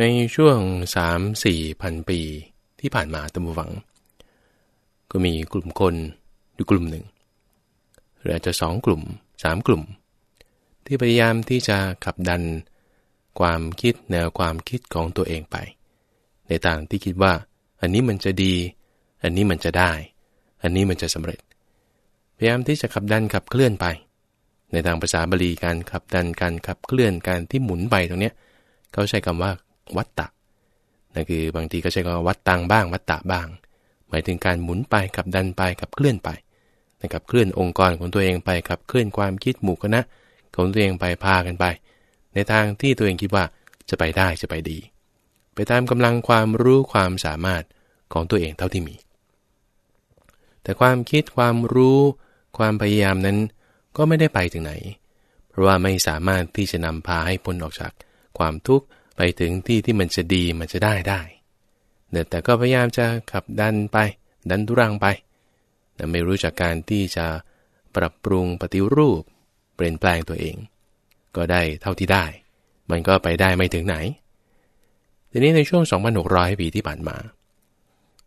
ในช่วงสามสี่พันปีที่ผ่านมาตมบูฟัง ก็มีกลุ่มคนอยู่กลุ่มหนึ่ง หรืออาจจะสองกลุ่มสามกลุ่ม ที่พยายามที่จะขับดัน ความคิดแนวความคิดของตัวเองไป ในทางที่คิดว่า อันนี้มันจะดี อันนี้มันจะได้ อันนี้มันจะสำเร็จ พยายามที่จะขับดันขับเคลื่อนไป ในทางภาษาบาลีการขับดันการขับเคลื่อนการที่หมุนไปตรงเนี้ยเขาใช้คำว่า วัตตะนั่นคือบางทีก็ใช้คำว่าวัตตังบ้าง วัตตะบ้าง หมายถึงการหมุนไปขับดันไปขับเคลื่อนไปนะครับเคลื่อนองค์กรของตัวเองไปขับเคลื่อนความคิดหมู่คณะของตัวเองไปพากันไป ในทางที่ตัวเองคิดว่าจะไปได้จะไปดี ไปตามกำลังความรู้ความสามารถของตัวเองเท่าที่มี แต่ความคิดความรู้ ความพยายามนั้นก็ไม่ได้ไปถึงไหน เพราะว่าไม่สามารถที่จะนำพาให้พ้นออกจากความทุกข์ ไปถึงที่ที่มันจะดีมันจะได้ได้แต่ก็พยายามจะขับดันไป ดันทุรังไป แต่ไม่รู้จักการที่จะปรับปรุงปฏิรูป เปลี่ยนแปลงตัวเอง ก็ได้เท่าที่ได้ มันก็ไปได้ไม่ถึงไหน ทีนี้ในช่วง 2,600 ปีที่ผ่านมา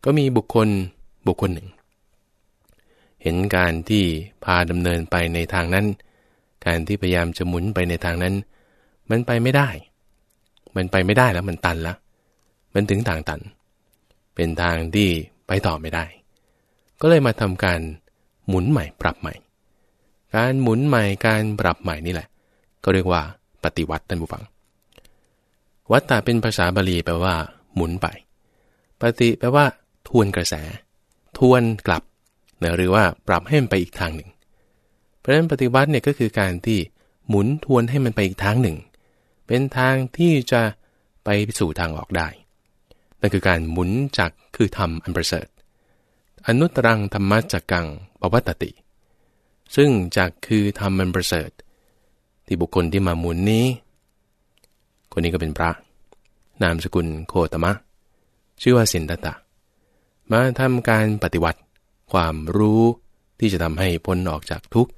ก็มีบุคคลบุคคลหนึ่ง เห็นการที่พาดำเนินไปในทางนั้น การที่พยายามจะหมุนไปในทางนั้น มันไปไม่ได้ มันไปไม่ได้แล้วมันตันแล้วมันถึงทางตัน เป็นทางที่ไปต่อไม่ได้ ก็เลยมาทำการหมุนใหม่ปรับใหม่ การหมุนใหม่การปรับใหม่นี่แหละ ก็เรียกว่าปฏิวัติท่านผู้ฟัง วัตตาเป็นภาษาบาลีแปลว่า หมุนไป ปฏิแปลว่า ทวนกระแส ทวนกลับนะหรือว่าปรับให้มันไปอีกทางหนึ่ง เพราะฉะนั้นปฏิวัติเนี่ยก็คือการที่หมุนทวนให้มันไปอีกทางหนึ่ง เป็นทางที่จะไปสู่ทางออกได้ นั่นคือการหมุนจักคือธรรมอันประเสริฐ อนุตรังธรรมจักกังปวัตติ ซึ่งจักคือธรรมอันประเสริฐ ที่บุคคลที่มาหมุนนี้ คนนี้ก็เป็นพระ นามสกุลโคตมะ ชื่อว่าสินตตะ มาทำการปฏิวัติความรู้ที่จะทำให้พ้นออกจากทุกข์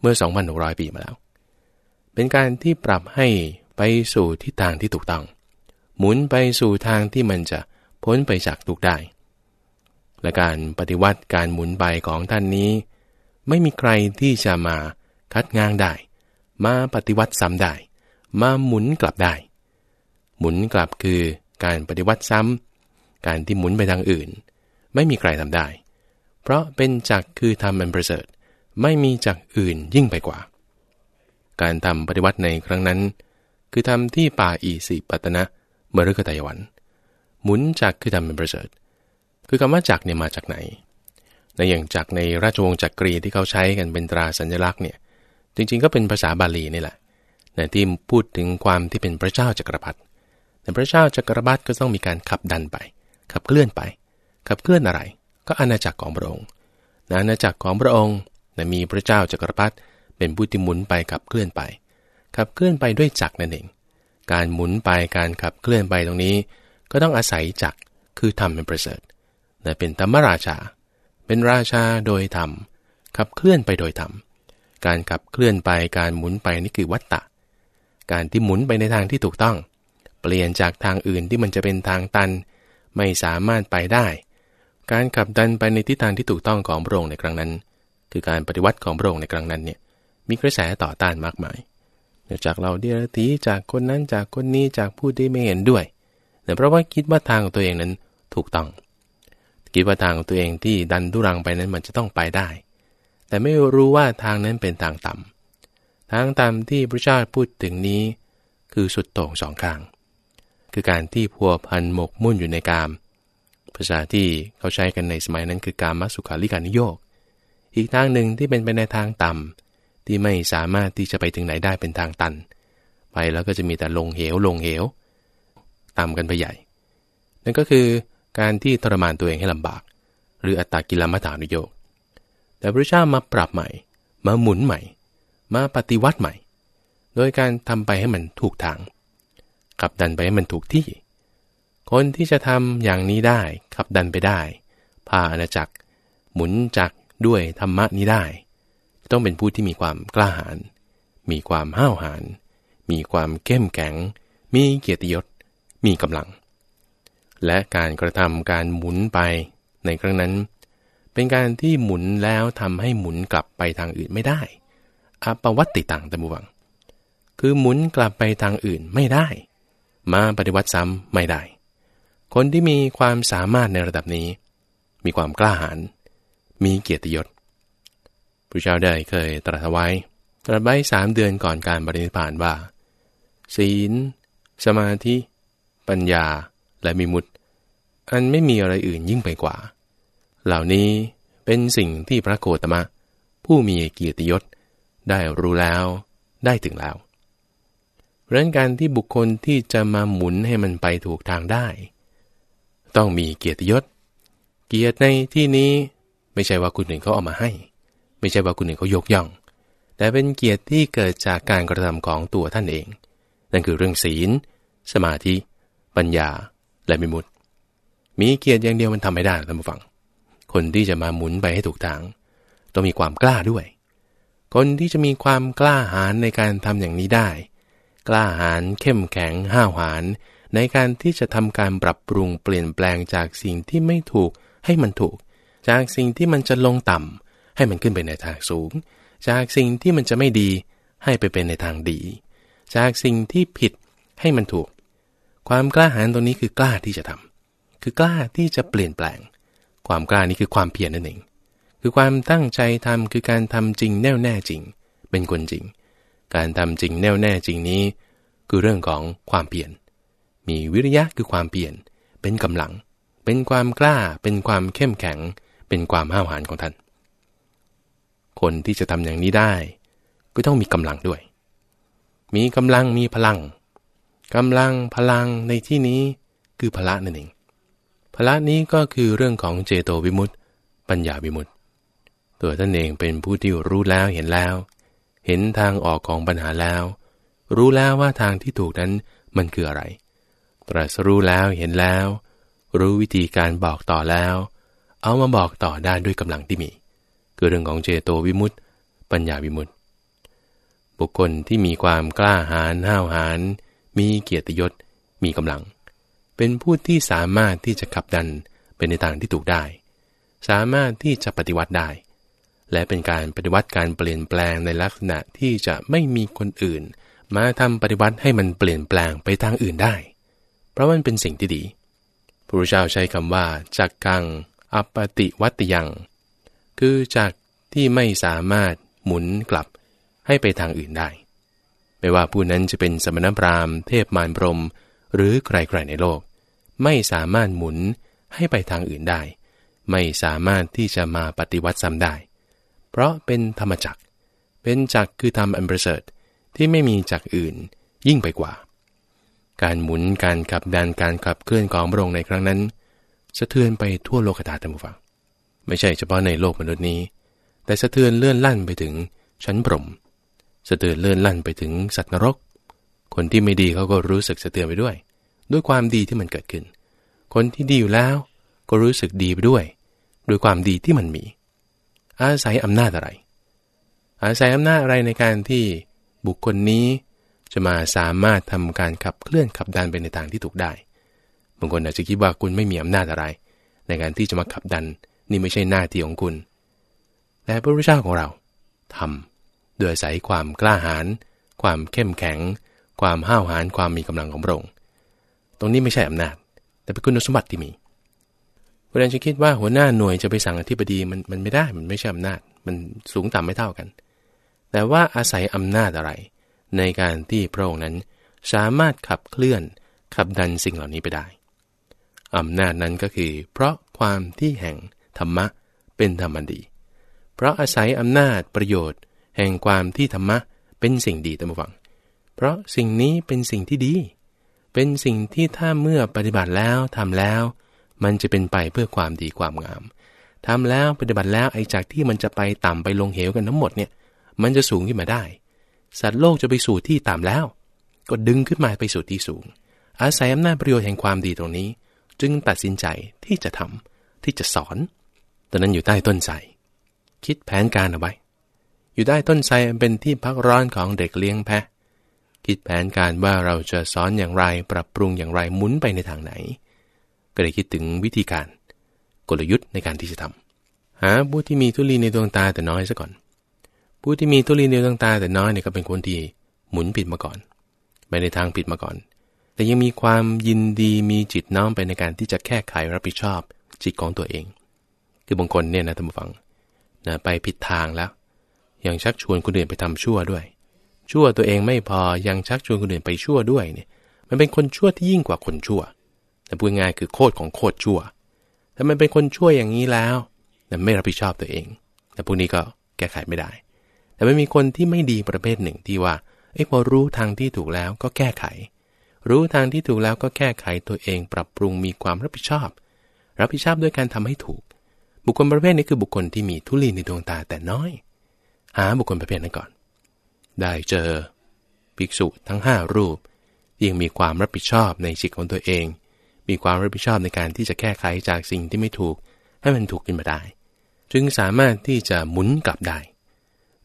เมื่อ 2,600 ปีมาแล้ว เป็นการที่ปรับให้ ไปสู่ทิศทางที่ถูกต้อง หมุนไปสู่ทางที่มันจะพ้นไปจากทุกได้ และการปฏิวัติการหมุนไปของท่านนี้ ไม่มีใครที่จะมาคัดง้างได้ มาปฏิวัติซ้ำได้ มาหมุนกลับได้ หมุนกลับคือการปฏิวัติซ้ำการที่หมุนไปทางอื่น ไม่มีใครทำได้ เพราะเป็นจักคือทำมันประเสริฐ ไม่มีจักอื่นยิ่งไปกว่า การทำปฏิวัติในครั้งนั้น คือทำที่ป่าอีสิปัตนะเมฤคตายวัน หมุนจักคือทำเป็นประเสริฐ คือคำว่าจักเนี่ยมาจากไหน ในอย่างจักในราชวงศ์จักรีที่เขาใช้กันเป็นตราสัญลักษณ์เนี่ยจริงๆก็เป็นภาษาบาลีนี่แหละในที่พูดถึงความที่เป็นพระเจ้าจักรพรรดิแต่พระเจ้าจักรพรรดิก็ต้องมีการขับดันไป ขับเคลื่อนไป ขับเคลื่อนอะไร ก็อาณาจักรของพระองค์อาณาจักรของพระองค์มีพระเจ้าจักรพรรดิเป็นผู้ที่หมุนไปขับเคลื่อนไป ขับเคลื่อนไปด้วยจักรนั่นเอง การหมุนไปการขับเคลื่อนไปตรงนี้ ก็ต้องอาศัยจักรคือธรรมเป็นประเสริฐแต่เป็นธรรมราชา เป็นราชาโดยธรรมขับเคลื่อนไปโดยธรรมการขับเคลื่อนไปการหมุนไปนี่คือวัตตะ การที่หมุนไปในทางที่ถูกต้อง เปลี่ยนจากทางอื่นที่มันจะเป็นทางตัน ไม่สามารถไปได้ การขับดันไปในทิศทางที่ถูกต้องของพระองค์ในครั้งนั้น คือการปฏิวัติของพระองค์ในครั้งนั้นเนี่ยมีกระแสต่อต้านมากมาย จากเราเดียรตีจากคนนั้นจากคนนี้จากผู้ที่ไม่เห็นด้วยแต่เพราะว่าคิดว่าทางของตัวเองนั้นถูกต้อง คิดว่าทางของตัวเองที่ดันทุรังไปนั้นมันจะต้องไปได้ แต่ไม่รู้ว่าทางนั้นเป็นทางต่ำทางต่ำที่พระเจ้าพูดถึงนี้ คือสุดโต่งสองข้าง คือการที่พัวพันหมกมุ่นอยู่ในกาม ภาษาที่เขาใช้กันในสมัยนั้นคือการมัสุขาริการนิโยก อีกทางหนึ่งที่เป็นไปในทางต่ำ ที่ไม่สามารถที่จะไปถึงไหนได้เป็นทางตัน ไปแล้วก็จะมีแต่ลงเหวลงเหวต่ำกันไปใหญ่ นั่นก็คือการที่ทรมานตัวเองให้ลำบาก หรืออัตตากิลมัฏฐานุโยกแต่พระเจ้ามาปรับใหม่ มาหมุนใหม่ มาปฏิวัติใหม่ โดยการทำไปให้มันถูกทางขับดันไปให้มันถูกที่ คนที่จะทำอย่างนี้ได้ขับดันไปได้พาอาณาจักร หมุนจักด้วยธรรมะนี้ได้ ต้องเป็นผู้ที่มีความกล้าหาญ มีความห้าวหาญ มีความเข้มแข็ง มีเกียรติยศ มีกำลัง และการกระทำการหมุนไปในครั้งนั้น เป็นการที่หมุนแล้วทำให้หมุนกลับไปทางอื่นไม่ได้อปวัตติตังตะมวัง คือหมุนกลับไปทางอื่นไม่ได้ มาปฏิวัติซ้ำไม่ได้ คนที่มีความสามารถในระดับนี้ มีความกล้าหาญ มีเกียรติยศ พระเจ้าได้เคยตรัสไว้ ตรัสไว้สามเดือนก่อนการบริณิพานว่า ศีล สมาธิ ปัญญา และมีมุตอันไม่มีอะไรอื่นยิ่งไปกว่า เหล่านี้เป็นสิ่งที่พระโคตมะ ผู้มีเกียรติยศได้รู้แล้วได้ถึงแล้วเพราะการที่บุคคลที่จะมาหมุนให้มันไปถูกทางได้ ต้องมีเกียรติยศ เกียรติในที่นี้ไม่ใช่ว่าคุณหนึ่งเขาเอามาให้ ไม่ใช่ว่าคุณหนึ่งเขายกย่อง แต่เป็นเกียรติที่เกิดจากการกระทำของตัวท่านเอง นั่นคือเรื่องศีล สมาธิ ปัญญา และมิมุตมีเกียรติอย่างเดียวมันทำไม่ได้ท่านผู้ฟัง คนที่จะมาหมุนไปให้ถูกทาง ต้องมีความกล้าด้วย คนที่จะมีความกล้าหาญในการทำอย่างนี้ได้ กล้าหาญเข้มแข็งห้าวหาญในการที่จะทำการปรับปรุงเปลี่ยนแปลงจากสิ่งที่ไม่ถูกให้มันถูก จากสิ่งที่มันจะลงต่ำ ให้มันขึ้นไปในทางสูง จากสิ่งที่มันจะไม่ดีให้ไปเป็นในทางดี จากสิ่งที่ผิดให้มันถูก ความกล้าหาญตรงนี้คือกล้าที่จะทำคือกล้าที่จะเปลี่ยนแปลง ความกล้านี้คือความเพียรนั่นเอง คือความตั้งใจทำคือการทำจริงแน่วแน่จริง เป็นคนจริง การทำจริงแน่วแน่จริงนี้ คือเรื่องของความเพียร มีวิริยะคือความเพียร เป็นกำลัง เป็นความกล้า เป็นความเข้มแข็ง เป็นความห้าวหาญของท่าน คนที่จะทำอย่างนี้ได้ ก็ต้องมีกำลังด้วย มีกำลังมีพลังกำลังพลังในที่นี้คือพละนั่นเองพละนี้ก็คือเรื่องของเจโตวิมุตติปัญญาวิมุตติตัวท่านเองเป็นผู้ที่รู้แล้วเห็นแล้ว เห็นทางออกของปัญหาแล้ว รู้แล้วว่าทางที่ถูกนั้นมันคืออะไร ตรัสรู้แล้วเห็นแล้ว รู้วิธีการบอกต่อแล้ว เอามาบอกต่อได้ด้วยกำลังที่มี คือเรื่องของเจโตวิมุตติปัญญาวิมุตติบุคคลที่มีความกล้าหาญห้าวหาญมีเกียรติยศ มีกำลัง เป็นผู้ที่สามารถที่จะขับดันเป็นในทางที่ถูกได้ สามารถที่จะปฏิวัติได้ และเป็นการปฏิวัติการเปลี่ยนแปลงในลักษณะที่จะไม่มีคนอื่น มาทำปฏิวัติให้มันเปลี่ยนแปลงไปทางอื่นได้ เพราะมันเป็นสิ่งที่ดีพระพุทธเจ้าใช้คำว่าจักกังอปติวัตยัง คือจากที่ไม่สามารถหมุนกลับให้ไปทางอื่นได้ ไม่ว่าผู้นั้นจะเป็นสมณพราหมณ์เทพมารพรม หรือใครๆในโลก ไม่สามารถหมุนให้ไปทางอื่นได้ ไม่สามารถที่จะมาปฏิวัติซ้ำได้ เพราะเป็นธรรมจักเป็นจักคือธรรมอันประเสริฐที่ไม่มีจักอื่นยิ่งไปกว่า การหมุนการขับดันการขับเคลื่อนของพระองค์ในครั้งนั้น สะเทือนไปทั่วโลกธาตุท่านผู้ฟัง ไม่ใช่เฉพาะในโลกมนุษย์นี้ แต่สะเทือนเลื่อนลั่นไปถึงชั้นพรหมสะเทือนเลื่อนลั่นไปถึงสัตว์นรก คนที่ไม่ดีเขาก็รู้สึกสะเทือนไปด้วย ด้วยความดีที่มันเกิดขึ้น คนที่ดีอยู่แล้วก็รู้สึกดีไปด้วย ด้วยความดีที่มันมี อาศัยอำนาจอะไร อาศัยอำนาจอะไรในการที่บุคคลนี้จะมาสามารถทำการขับเคลื่อนขับดันไปในทางที่ถูกได้ บางคนอาจจะคิดว่าคุณไม่มีอำนาจอะไร ในการที่จะมาขับดัน นี่ไม่ใช่หน้าที่ของคุณ แต่พระพุทธเจ้าของเราทำโดยอาศัยความกล้าหาญความเข้มแข็ง ความห้าวหาญความมีกำลังของพระองค์ตรงนี้ไม่ใช่อำนาจ แต่เป็นคุณสมบัติที่มีเวลาจะคิดว่าหัวหน้าหน่วยจะไปสั่งอธิบดีมันมันไม่ได้มันไม่ใช่อำนาจ มันสูงต่ำไม่เท่ากัน แต่ว่าอาศัยอำนาจอะไร ในการที่พระองค์นั้นสามารถขับเคลื่อนขับดันสิ่งเหล่านี้ไปได้อำนาจนั้นก็คือ เพราะความที่แห่ง ธรรมะ เป็นธรรมดี เพราะอาศัยอำนาจประโยชน์ แห่งความที่ธรรมะเป็นสิ่งดีตั้งฟัง เพราะสิ่งนี้เป็นสิ่งที่ดี เป็นสิ่งที่ถ้าเมื่อปฏิบัติแล้วทำแล้ว มันจะเป็นไปเพื่อความดีความงามทำแล้วปฏิบัติแล้วไอ้จากที่มันจะไปต่ำไปลงเหวกันทั้งหมดเนี่ย มันจะสูงขึ้นมาได้ สัตว์โลกจะไปสู่ที่ต่ำแล้ว ก็ดึงขึ้นมาไปสู่ที่สูง อาศัยอำนาจประโยชน์แห่งความดีตรงนี้ จึงตัดสินใจที่จะทำที่จะสอน ตอนนั้นอยู่ใต้ต้นไทรคิดแผนการเอาไว้ อยู่ใต้ต้นไทรเป็นที่พักร้อนของเด็กเลี้ยงแพะ คิดแผนการว่าเราจะสอนอย่างไรปรับปรุงอย่างไรหมุนไปในทางไหน ก็เลยคิดถึงวิธีการกลยุทธ์ในการที่จะทำหาผู้ที่มีทุลีในดวงตาแต่น้อยซะก่อน ผู้ที่มีทุลีในดวงตาแต่น้อยเนี่ยก็เป็นคนที่หมุนผิดมาก่อนไปในทางผิดมาก่อน แต่ยังมีความยินดีมีจิตน้อมไปในการที่จะแก้ไขรับผิดชอบจิตของตัวเอง คือบางคนเนี่ยนะท่านผู้ฟังนะไปผิดทางแล้ว ยังชักชวนคนอื่นไปทำชั่วด้วย ชั่วตัวเองไม่พอยังชักชวนคนอื่นไปชั่วด้วยเนี่ย มันเป็นคนชั่วที่ยิ่งกว่าคนชั่วแต่พูดง่ายคือโคตรของโคตรชั่วแต่มันเป็นคนชั่วอย่างนี้แล้วแต่ไม่รับผิดชอบตัวเอง แต่พวกนี้ก็แก้ไขไม่ได้ แต่ไม่มีคนที่ไม่ดีประเภทหนึ่งที่ว่าเอ้พอรู้ทางที่ถูกแล้วก็แก้ไข รู้ทางที่ถูกแล้วก็แก้ไขตัวเองปรับปรุงมีความรับผิดชอบ รับผิดชอบด้วยการทำให้ถูก บุคคลประเภทนี้คือบุคคลที่มีทุลีในดวงตาแต่น้อย หาบุคคลประเภทนั้นก่อน ได้เจอภิกษุทั้งห้ารูปยังมีความรับผิดชอบในจิตของตัวเอง มีความรับผิดชอบในการที่จะแก้ไขจากสิ่งที่ไม่ถูก ให้มันถูกขึ้นมาได้ จึงสามารถที่จะหมุนกลับได้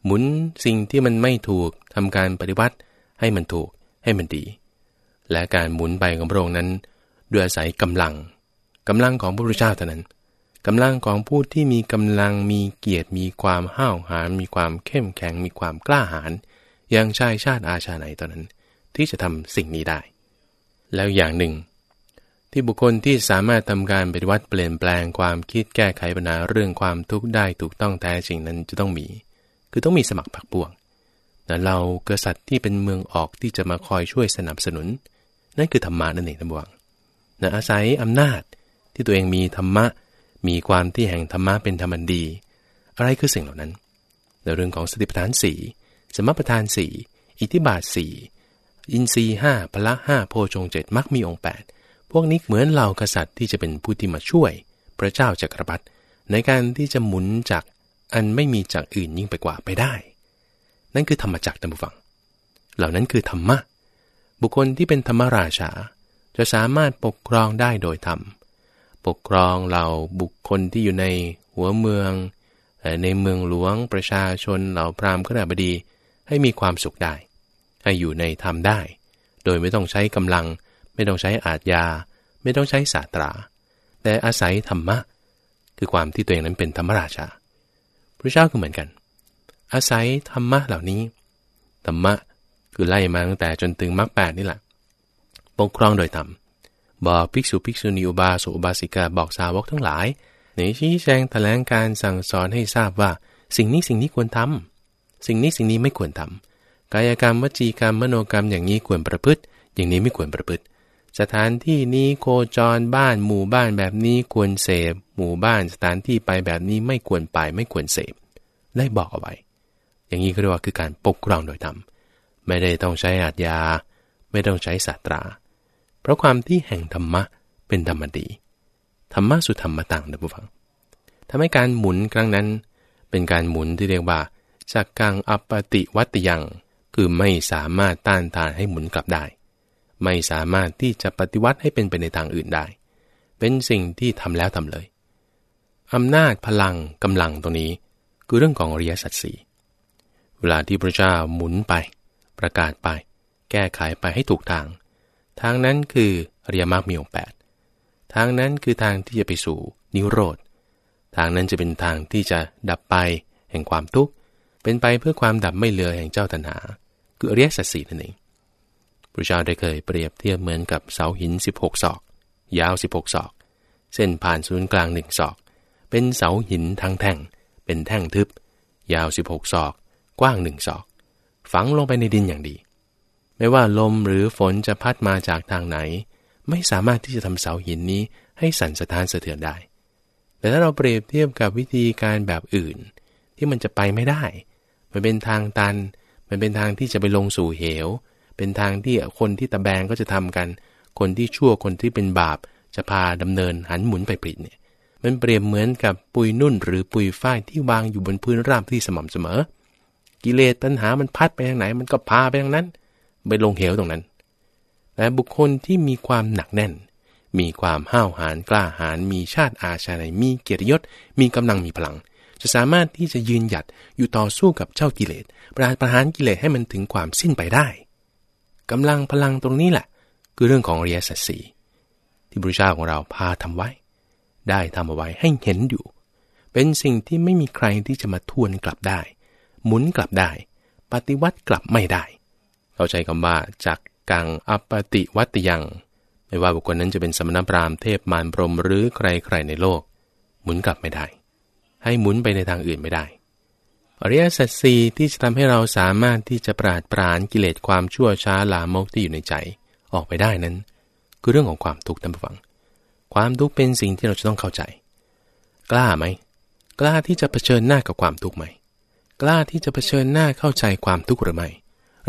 หมุนสิ่งที่มันไม่ถูกทำการปฏิบัติ ให้มันถูกให้มันดี และการหมุนไปของพระองค์นั้น ด้วยอาศัยกำลังกำลังของพระพุทธเจ้าเท่านั้น กำลังของผู้ที่มีกำลังมีเกียรติมีความห้าวหาญมีความเข้มแข็งมีความกล้าหาญอย่างชายชาติอาชาไหนตอนนั้น ที่จะทำสิ่งนี้ได้ แล้วอย่างหนึ่ง ที่บุคคลที่สามารถทำการปฏิวัติเปลี่ยนแปลงความคิดแก้ไขปัญหาเรื่องความทุกข์ได้ถูกต้องแท้จริงนั้นจะต้องมี คือต้องมีสมัครผักพวงแต่เรากษัตริย์ที่เป็นเมืองออกที่จะมาคอยช่วยสนับสนุน นั่นคือธรรมะนั่นเองท่านบวงนะอาศัยอำนาจที่ตัวเองมีธรรมะ มีความที่แห่งธรรมะเป็นธรรมันดี อะไรคือสิ่งเหล่านั้นในเรื่องของสติปัฏฐานสี่สมปัฏฐานสี่อิทิบาทสี่อินทรีห้าพละห้าโพชงเจ็ดมักมีองค์แปดพวกนี้เหมือนเหล่ากษัตริย์ที่จะเป็นผู้ที่มาช่วย พระเจ้าจักรพรรดิในการที่จะหมุนจากอันไม่มีจากอื่นยิ่งไปกว่าไปได้ นั่นคือธรรมจักรท่านผู้ฟัง เหล่านั้นคือธรรมะ บุคคลที่เป็นธรรมราชา จะสามารถปกครองได้โดยธรรม ปกครองเหล่าบุคคลที่อยู่ในหัวเมือง ในเมืองหลวงประชาชนเหล่าพราหมณ์ก็ได้บดีให้มีความสุขได้ ให้อยู่ในธรรมได้ โดยไม่ต้องใช้กำลัง ไม่ต้องใช้อาทยา ไม่ต้องใช้ศาสตรา แต่อาศัยธรรมะ คือความที่ตัวเองนั้นเป็นธรรมราชา พระเจ้าก็เหมือนกัน อาศัยธรรมะเหล่านี้ธรรมะคือไล่มาตั้งแต่จนถึงมรรคแปดนี่แหละปกครองโดยธรรม บอกภิกษุภิกษุณีอุบาสกอุบาสิกาบอกสาวกทั้งหลายในชี้แจงแถลงการสั่งสอนให้ทราบว่า สิ่งนี้สิ่งนี้ควรทำสิ่งนี้สิ่งนี้ไม่ควรทำกายกรรมวจีกรรมมโนกรรมอย่างนี้ควรประพฤติ อย่างนี้ไม่ควรประพฤติ สถานที่นี้โคจรบ้านหมู่บ้านแบบนี้ควรเสพหมู่บ้านสถานที่ไปแบบนี้ไม่ควรไปไม่ควรเสพได้บอกเอาไว้ อย่างนี้ก็เรียกว่าคือการปกครองโดยธรรมไม่ได้ต้องใช้อาทยา ไม่ต้องใช้ศาสตรา เพราะความที่แห่งธรรมะเป็นธรรมดี ธรรมะสุธรรมตังนะผู้ฟังทำให้การหมุนครั้งนั้น เป็นการหมุนที่เรียกว่าจากกังอัปติวัตยัง คือไม่สามารถต้านทานให้หมุนกลับได้ ไม่สามารถที่จะปฏิวัติให้เป็นไปในทางอื่นได้ เป็นสิ่งที่ทำแล้วทำเลยอำนาจพลังกำลังตรงนี้ คือเรื่องของอริยสัจสีเวลาที่พระเจ้าหมุนไป ประกาศไป แก้ไขไปให้ถูกทาง ทางนั้นคืออริยมรรคมีองค์แปดทางนั้นคือทางที่จะไปสู่นิโรธ ทางนั้นจะเป็นทางที่จะดับไปแห่งความทุกข์ เป็นไปเพื่อความดับไม่เหลือแห่งเจ้าตัณหาคืออริยสัจสี่นั่นเองพระเจ้าได้เคยเปรียบเทียบเหมือนกับเสาหิน 16 ศอก ยาว 16 ศอก เส้นผ่านศูนย์กลางหนึ่งศอก เป็นเสาหินทั้งแท่ง เป็นแท่งทึบ ยาว 16 ศอก กว้างหนึ่งศอก ฝังลงไปในดินอย่างดี ไม่ว่าลมหรือฝนจะพัดมาจากทางไหน ไม่สามารถที่จะทำเสาหินนี้ให้สั่นสะท้านสะเทือนได้ แต่ถ้าเราเปรียบเทียบกับวิธีการแบบอื่น ที่มันจะไปไม่ได้ มันเป็นทางตัน มันเป็นทางที่จะไปลงสู่เหว เป็นทางที่คนที่ตะแบงก็จะทำกัน คนที่ชั่วคนที่เป็นบาปจะพาดำเนินหันหมุนไปปิดเนี่ย มันเปรียบเหมือนกับปุยนุ่นหรือปุยฝ้ายที่วางอยู่บนพื้นราบที่สม่ำเสมอ กิเลสตัณหามันพัดไปทางไหน มันก็พาไปทางนั้น ไปลงเหวตรงนั้นแต่บุคคลที่มีความหนักแน่น มีความห้าวหาญกล้าหาญมีชาติอาชาในมีเกียรติยศ มีกำลังมีพลัง จะสามารถที่จะยืนหยัดอยู่ต่อสู้กับเจ้ากิเลสประหารกิเลสให้มันถึงความสิ้นไปได้กำลังพลังตรงนี้แหละ คือเรื่องของอริยสัจสี่ที่พระเจ้าของเราพาทำไว้ ได้ทำเอาไว้ให้เห็นอยู่ เป็นสิ่งที่ไม่มีใครที่จะมาทวนกลับได้ หมุนกลับได้ ปฏิวัติกลับไม่ได้ เข้าใจคำว่าจากกังอปติวัตยัง ไม่ว่าบุคคลนั้นจะเป็นสมณพราหมณ์เทพมารพรมหรือใครๆในโลก หมุนกลับไม่ได้ ให้หมุนไปในทางอื่นไม่ได้ อริยสัจสี่ที่จะทำให้เราสามารถที่จะปราดปรานกิเลสความชั่วช้าลามกที่อยู่ในใจออกไปได้นั้น คือเรื่องของความทุกข์ท่านผู้ฟัง ความทุกข์เป็นสิ่งที่เราจะต้องเข้าใจ กล้าไหมกล้าที่จะเผชิญหน้ากับความทุกข์ไหมกล้าที่จะเผชิญหน้าเข้าใจความทุกข์หรือไม่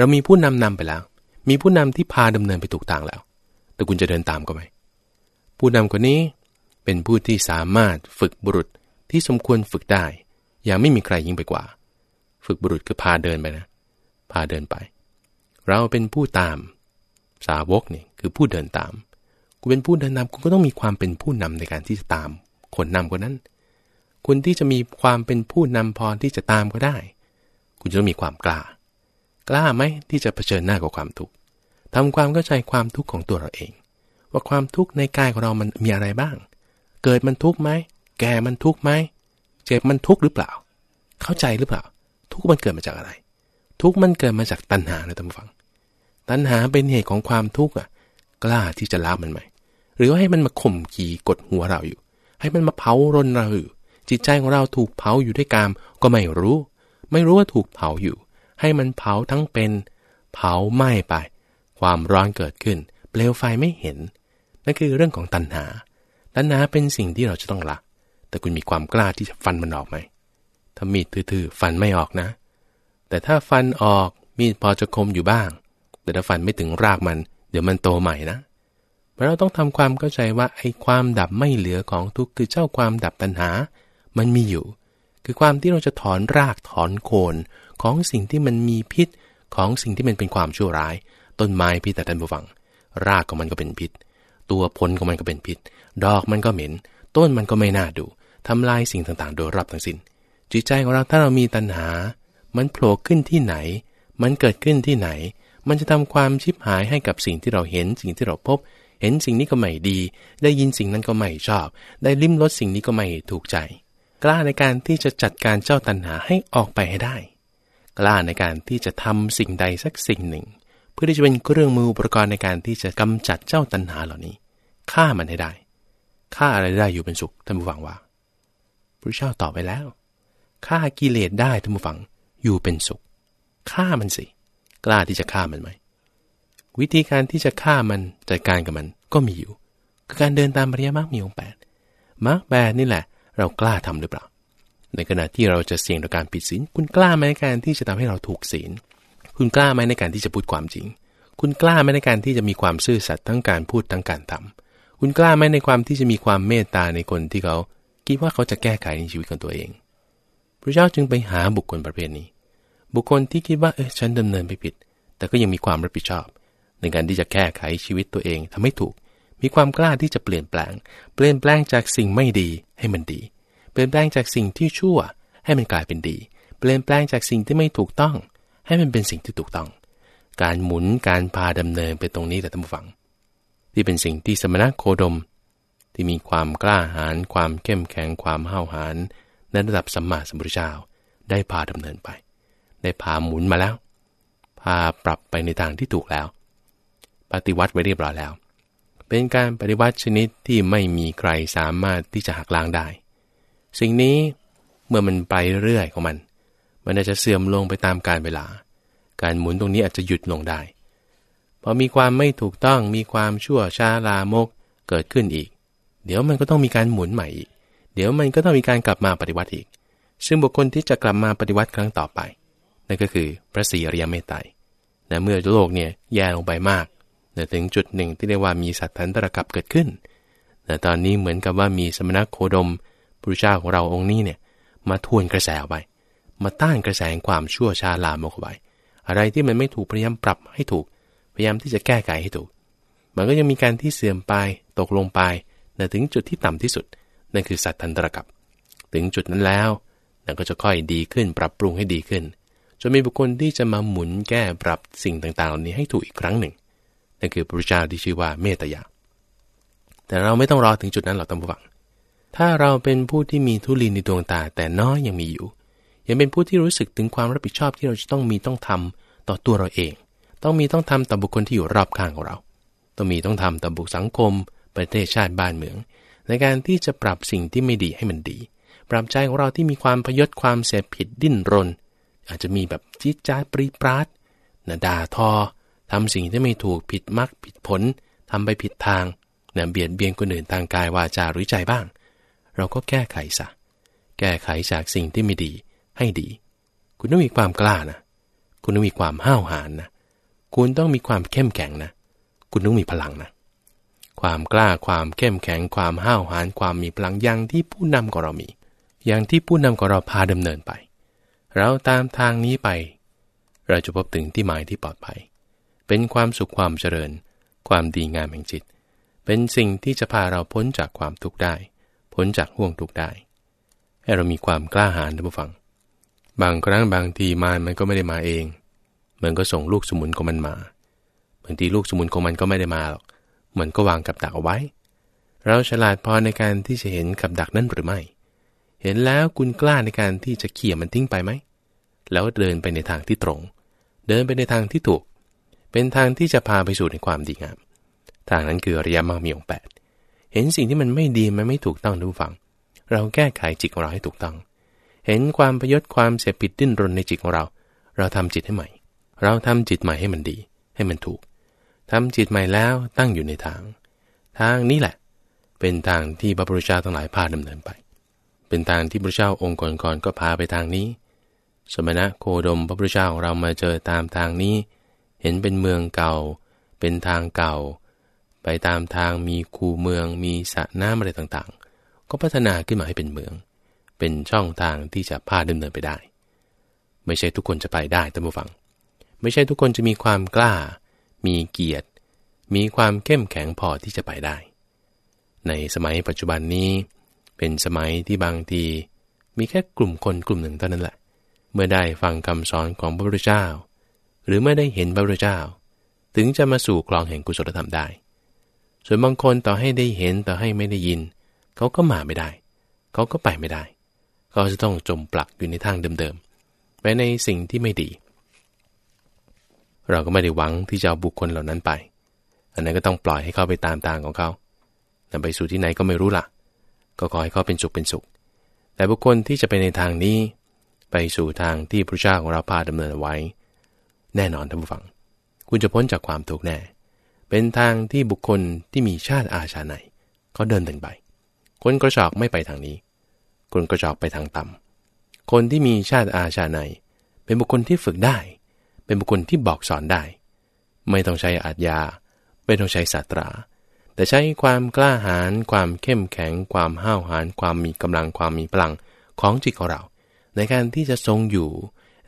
เรามีผู้นำนำไปแล้ว มีผู้นำที่พาดำเนินไปถูกทางแล้ว แต่คุณจะเดินตามก็ไหมผู้นำคนนี้เป็นผู้ที่สามารถฝึกบุรุษที่สมควรฝึกได้ อย่างไม่มีใครยิ่งไปกว่า ฝึกบุรุษคือพาเดินไปนะ พาเดินไป เราเป็นผู้ตาม สาวกนี่คือผู้เดินตาม คุณเป็นผู้เดินนำคุณก็ต้องมีความเป็นผู้นำในการที่จะตาม คนนำคนนั้น คุณที่จะมีความเป็นผู้นำพอที่จะตามก็ได้ คุณจะต้องมีความกล้า กล้าไหมที่จะเผชิญหน้ากับความทุกข์ทำความเข้าใจความทุกข์ของตัวเราเอง ว่าความทุกข์ในกายของเรามันมีอะไรบ้าง เกิดมันทุกข์ไหม แก่มันทุกข์ไหม เจ็บมันทุกข์หรือเปล่า เข้าใจหรือเปล่า ทุกข์มันเกิดมาจากอะไร ทุกข์มันเกิดมาจากตัณหานะท่านผู้ฟัง ตัณหาเป็นเหตุของความทุกข์อะ กล้าที่จะละมันไหม หรือว่าให้มันมาข่มขี่กดหัวเราอยู่ ให้มันมาเผารนเราอยู่ จิตใจของเราถูกเผาอยู่ด้วยกามก็ไม่รู้ ไม่รู้ว่าถูกเผาอยู่ ให้มันเผาทั้งเป็น เผาไหม้ไป ความร้อนเกิดขึ้น เปลวไฟไม่เห็น นั่นคือเรื่องของตัณหา ตัณหาเป็นสิ่งที่เราจะต้องละ แต่คุณมีความกล้าที่จะฟันมันออกไหมถ้ามีดทื่อๆฟันไม่ออกนะ แต่ถ้าฟันออกมีดพอจะคมอยู่บ้าง แต่ถ้าฟันไม่ถึงรากมัน เดี๋ยวมันโตใหม่นะเราต้องทำความเข้าใจว่าไอ้ความดับไม่เหลือของทุกข์คือเจ้าความดับตัณหา มันมีอยู่ คือความที่เราจะถอนรากถอนโคน ของสิ่งที่มันมีพิษของสิ่งที่มันเป็นความชั่วร้าย ต้นไม้พิษแต่ท่านผู้ฟัง รากของมันก็เป็นพิษ ตัวผลของมันก็เป็นพิษ ดอกมันก็เหม็น ต้นมันก็ไม่น่าดูทำลายสิ่งต่างๆ โดยรับทั้งสิน้น จิตใจของเราถ้าเรามีตัณหา มันโผล่ขึ้นที่ไหน มันเกิดขึ้นที่ไหน มันจะทำความชิบหายให้กับสิ่งที่เราเห็น สิ่งที่เราพบ เห็นสิ่งนี้ก็ไม่ดี ได้ยินสิ่งนั้นก็ไม่ชอบ ได้ลิ้มรสสิ่งนี้ก็ไม่ถูกใจ กล้าในการที่จะจัดการเจ้าตัณหาให้ออกไปให้ได้ กล้าในการที่จะทำสิ่งใดสักสิ่งหนึ่ง เพื่อที่จะเป็นเครื่องมืออุปกรณ์ในการที่จะกำจัดเจ้าตัณหาเหล่านี้ฆ่ามันให้ได้ฆ่าอะไรได้อยู่เป็นสุขท่านผู้ฟังว่าพระเจ้าตอบไปแล้วฆ่ากิเลสได้ท่านผู้ฟังอยู่เป็นสุขฆ่ามันสิ กล้าที่จะฆ่ามันไหมวิธีการที่จะฆ่ามันจัดการกับมันก็มีอยู่ คือการเดินตามปริยมรรคมีองค์แปดมรรคแปดนี่แหละ เรากล้าทำหรือเปล่า ในขณะที่เราจะเสี่ยงต่อการผิดศีล คุณกล้าไหมในการที่จะทำให้เราถูกศีล คุณกล้าไหมในการที่จะพูดความจริง คุณกล้าไหมในการที่จะมีความซื่อสัตย์ทั้งการพูดทั้งการทำคุณกล้าไหมในความที่จะมีความเมตตาในคนที่เขาคิดว่าเขาจะแก้ไขในชีวิตของตัวเองพระเจ้าจึงไปหาบุคคลประเภทนี้ บุคคลที่คิดว่าเออฉันดำเนินไปผิด แต่ก็ยังมีความรับผิดชอบ ในการที่จะแก้ไขชีวิตตัวเองทำให้ถูก มีความกล้าที่จะเปลี่ยนแปลง เปลี่ยนแปลงจากสิ่งไม่ดีให้มันดี เปลี่ยนแปลงจากสิ่งที่ชั่ว ให้มันกลายเป็นดี เปลี่ยนแปลงจากสิ่งที่ไม่ถูกต้อง ให้มันเป็นสิ่งที่ถูกต้อง การหมุนการพาดำเนินไปตรงนี้แต่ท่านผู้ฟัง ที่เป็นสิ่งที่สมณะโคดม ที่มีความกล้าหาญความเข้มแข็งความห้าวหาญในระดับสัมมาสัมพุทธเจ้าได้พาดำเนินไป ได้พาหมุนมาแล้ว พาปรับไปในทางที่ถูกแล้ว ปฏิวัติไว้เรียบร้อยแล้ว เป็นการปฏิวัติชนิดที่ไม่มีใครสามารถที่จะหักล้างได้ สิ่งนี้เมื่อมันไปเรื่อยของมัน มันอาจจะเสื่อมลงไปตามการเวลา การหมุนตรงนี้อาจจะหยุดลงได้ พอมีความไม่ถูกต้องมีความชั่วช้าลามกเกิดขึ้นอีก เดี๋ยวมันก็ต้องมีการหมุนใหม่อีก เดี๋ยวมันก็ต้องมีการกลับมาปฏิวัติอีก ซึ่งบุคคลที่จะกลับมาปฏิวัติครั้งต่อไป นั่นก็คือพระศรีอริยเมตไตรนะเมื่อโลกเนี่ยแย่ลงไปมากนะถึงจุดหนึ่งที่เรียกว่ามีสัตว์ทันตรกับเกิดขึ้นแต่ตอนนี้เหมือนกับว่ามีสมณโคดม พระเจ้าของเราองค์นี้เนี่ยมาทวนกระแสไปมาต้านกระแสความชั่วชาลามกไว้ อะไรที่มันไม่ถูกพยายามปรับให้ถูก พยายามที่จะแก้ไขให้ถูก มันก็ยังมีการที่เสื่อมไปตกลงไปแต่ถึงจุดที่ต่ำที่สุด นั่นคือสัตว์ทันตรกับ ถึงจุดนั้นแล้วนั่นก็จะค่อยดีขึ้นปรับปรุงให้ดีขึ้นจนมีบุคคลที่จะมาหมุนแก้ปรับสิ่งต่างๆเหล่านี้ให้ถูกอีกครั้งหนึ่งนั่นคือพระพุทธเจ้าที่ชื่อว่าเมตยาแต่เราไม่ต้องรอถึงจุดนั้นหรอกตามผู้ฟัง ถ้าเราเป็นผู้ที่มีทุลีในดวงตาแต่น้อยยังมีอยู่ ยังเป็นผู้ที่รู้สึกถึงความรับผิดชอบที่เราจะต้องมีต้องทำต่อตัวเราเอง ต้องมีต้องทำต่อบุคคลที่อยู่รอบข้างของเรา ต้องมีต้องทำต่อบุคสังคม ประเทศชาติบ้านเมือง ในการที่จะปรับสิ่งที่ไม่ดีให้มันดี ปรับใจของเราที่มีความพยศความเสพผิดดิ้นรน อาจจะมีแบบจิตใจปรีปราดนะด่าทอทำสิ่งที่ไม่ถูกผิดมักผิดผลทำไปผิดทางนะเบียดเบียนคนอื่นทางกายวาจาหรือใจบ้าง เราก็แก้ไขซะแก้ไขจากสิ่งที่ไม่ดีให้ดี คุณต้องมีความกล้านะ คุณต้องมีความห้าวหาญนะ คุณต้องมีความเข้มแข็งนะ คุณต้องมีพลังนะ ความกล้าความเข้มแข็ง ความห้าวหาญความมีพลังอย่างที่ผู้นำของเรามี อย่างที่ผู้นำของเราพาดำเนินไป เราตามทางนี้ไป เราจะพบถึงที่หมายที่ปลอดภัย เป็นความสุขความเจริญ ความดีงามแห่งจิต เป็นสิ่งที่จะพาเราพ้นจากความทุกข์ได้ พ้นจากห่วงทุกข์ได้ ให้เรามีความกล้าหาญท่านผู้ฟัง บางครั้งบางทีมารมันก็ไม่ได้มาเอง มันก็ส่งลูกสมุนของมันมา บางทีลูกสมุนของมันก็ไม่ได้มาหรอก มันก็วางกับดักเอาไว้ เราฉลาดพอในการที่จะเห็นกับดักนั้นหรือไม่ เห็นแล้วคุณกล้าในการที่จะเขี่ยมันทิ้งไปไหม แล้วเดินไปในทางที่ตรง เดินไปในทางที่ถูก เป็นทางที่จะพาไปสู่ในความดีงาม ทางนั้นคืออริยมรรคมีองค์แปด เห็นสิ่งที่มันไม่ดีมันไม่ถูกต้องทุกฝัง เราแก้ไขจิตของเราให้ถูกต้อง เห็นความพยศความเสียผิดดิ้นรนในจิตของเรา เราทำจิตให้ใหม่ เราทำจิตใหม่ให้มันดี ให้มันถูกทำจิตใหม่แล้วตั้งอยู่ในทาง ทางนี้แหละ เป็นทางที่พระพุทธเจ้าทั้งหลายพาดำเนินไป เป็นทางที่พระเจ้าองค์ก่อนๆก็พาไปทางนี้ สมณะโคดมพระพุทธเจ้าของเรามาเจอตามทางนี้ เห็นเป็นเมืองเก่า เป็นทางเก่า ไปตามทางมีคูเมือง มีสระน้ำอะไรต่างๆ ก็พัฒนาขึ้นมาให้เป็นเมือง เป็นช่องทางที่จะพาดำเนินไปได้ ไม่ใช่ทุกคนจะไปได้ท่านผู้ฟัง ไม่ใช่ทุกคนจะมีความกล้า มีเกียรติ มีความเข้มแข็งพอที่จะไปได้ ในสมัยปัจจุบันนี้ เป็นสมัยที่บางทีมีแค่กลุ่มคนกลุ่มหนึ่งเท่านั้นแหละ เมื่อได้ฟังคำสอนของพระพุทธเจ้า หรือเมื่อได้เห็นพระพุทธเจ้า ถึงจะมาสู่คลองแห่งกุศลธรรมได้ ส่วนบางคนต่อให้ได้เห็นต่อให้ไม่ได้ยิน เขาก็มาไม่ได้ เขาก็ไปไม่ได้ เขาจะต้องจมปลักอยู่ในทางเดิมๆไปในสิ่งที่ไม่ดี เราก็ไม่ได้หวังที่จะเอาบุคคลเหล่านั้นไป อันนั้นก็ต้องปล่อยให้เขาไปตามทางของเขาแต่ไปสู่ที่ไหนก็ไม่รู้ละ่ะ ก็ขอให้เขาเป็นสุขเป็นสุข แต่บุคคลที่จะไปในทางนี้ ไปสู่ทางที่พระเจ้าของเราพาดำเนินไว้ แน่นอนท่านผู้ฟัง คุณจะพ้นจากความทุกข์แน่ เป็นทางที่บุคคลที่มีชาติอาชาไหนเขาเดินถึงไป คนกระจอกไม่ไปทางนี้ คนกระจอกไปทางต่ำคนที่มีชาติอาชาไหนเป็นบุคคลที่ฝึกได้ เป็นบุคคลที่บอกสอนได้ ไม่ต้องใช้อาจยา ไม่ต้องใช้ศาสตรา แต่ใช้ความกล้าหาญความเข้มแข็ง ความห้าวหาญความมีกำลังความมีพลังของจิตของเรา ในการที่จะทรงอยู่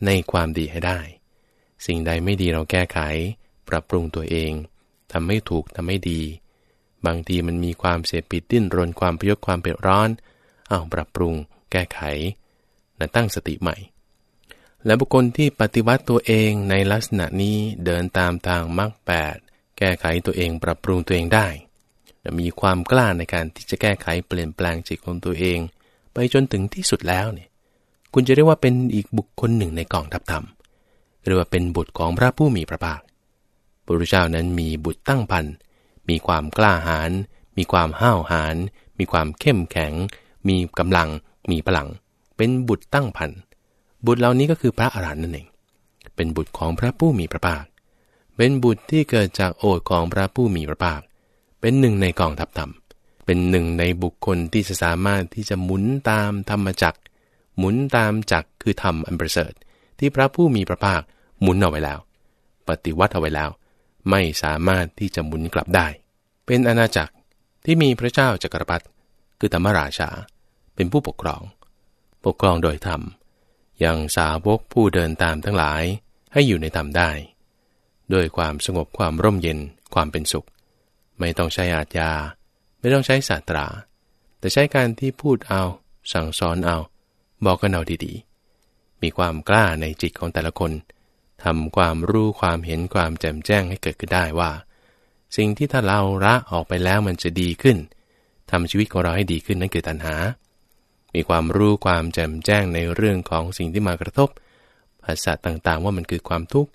ในความดีให้ได้ สิ่งใดไม่ดีเราแก้ไข ปรับปรุงตัวเอง ทำไม่ถูกทำไม่ดี บางทีมันมีความเสียปิดดิ้นรนความพยศความเปรียร้อน เอาปรับปรุง แก้ไขนะตั้งสติใหม่ และบุคคลที่ปฏิวัติตัวเองในลักษณะนี้เดินตามทางมรรคแปดแก้ไขตัวเองปรับปรุงตัวเองได้มีความกล้าในการที่จะแก้ไขเปลี่ยนแปลงจิตของตัวเอง ไปจนถึงที่สุดแล้วเนี่ยคุณจะเรียกว่าเป็นอีกบุคคลหนึ่งในกองทัพธรรมหรือว่าเป็นบุตรของพระผู้มีพระภาค พระพุทธเจ้านั้นมีบุตรตั้งพันมีความกล้าหาญมีความห้าวหาญมีความเข้มแข็ง มีกำลัง มีพลัง เป็นบุตรตั้งพันบุตรเหล่านี้ก็คือพระอรหันต์นั่นเอง เป็นบุตรของพระผู้มีพระภาค เป็นบุตรที่เกิดจากโอทของพระผู้มีพระภาค เป็นหนึ่งในกองทัพธรรม เป็นหนึ่งในบุคคลที่จะสามารถที่จะหมุนตามธรรมจักร หมุนตามจักรคือธรรมอันประเสริฐที่พระผู้มีพระภาคหมุนเอาไว้แล้ว ปฏิวัติเอาไว้แล้ว ไม่สามารถที่จะหมุนกลับได้ เป็นอาณาจักรที่มีพระเจ้าจักรพรรดิคือธรรมราชา เป็นผู้ปกครอง ปกครองโดยธรรมยังสาวกผู้เดินตามทั้งหลายให้อยู่ในธรรมได้ ด้วยความสงบความร่มเย็นความเป็นสุข ไม่ต้องใช้อาจยา ไม่ต้องใช้ศาสตรา แต่ใช้การที่พูดเอา สั่งสอนเอา บอกกันเอาดีๆ มีความกล้าในจิตของแต่ละคน ทำความรู้ความเห็นความแจ่มแจ้งให้เกิดขึ้นได้ว่า สิ่งที่ถ้าเราละออกไปแล้วมันจะดีขึ้นทำชีวิตของเราให้ดีขึ้นนั่นคือตัณหา มีความรู้ความแจ่มแจ้งในเรื่องของสิ่งที่มากระทบภาษาต่างๆ ว่ามันคือความทุกข์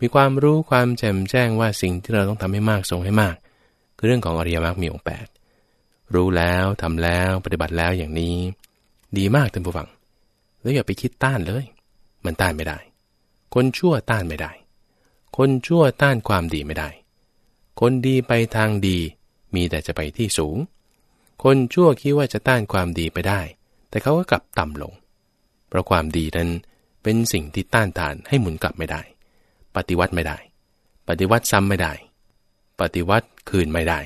มีความรู้ความแจ่มแจ้งว่าสิ่งที่เราต้องทำให้มากทรงให้มาก คือเรื่องของอริยมรรคมีองค์แปดรู้แล้วทำแล้วปฏิบัติแล้วอย่างนี้ ดีมากท่านผู้ฟัง แล้วอย่าไปคิดต้านเลย มันต้านไม่ได้ คนชั่วต้านไม่ได้ คนชั่วต้านความดีไม่ได้ คนดีไปทางดี มีแต่จะไปที่สูง คนชั่วคิดว่าจะต้านความดีไปได้ แต่เขาก็กลับต่ำลง เพราะความดีนั้นเป็นสิ่งที่ต้านทานให้หมุนกลับไม่ได้ ปฏิวัติไม่ได้ ปฏิวัติซ้ำไม่ได้ ปฏิวัติคืนไม่ได้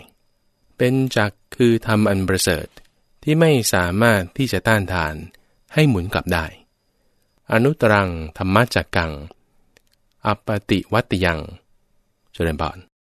เป็นจักคือทำอันประเสริฐที่ไม่สามารถที่จะต้านทานให้หมุนกลับได้ อนุตรังธรรมจักกังอปติวัตยังเจริญบอน